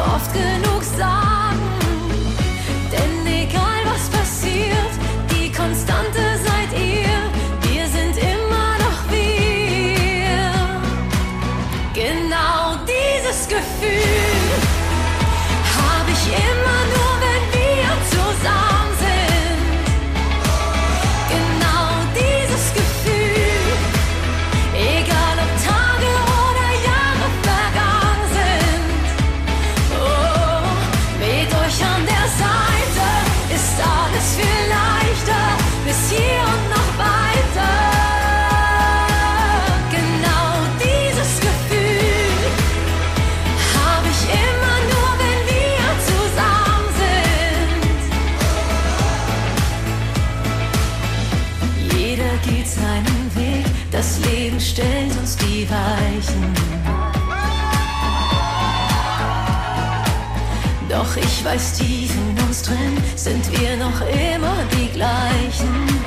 oft genug sagen. Denn egal was passiert, die Konstante seid ihr. Wir sind immer noch wir. Genau dieses Gefühl habe ich immer geht seinen Weg, das Leben stellt uns die Weichen. Doch ich weiß, tief in uns drin sind wir noch immer die gleichen.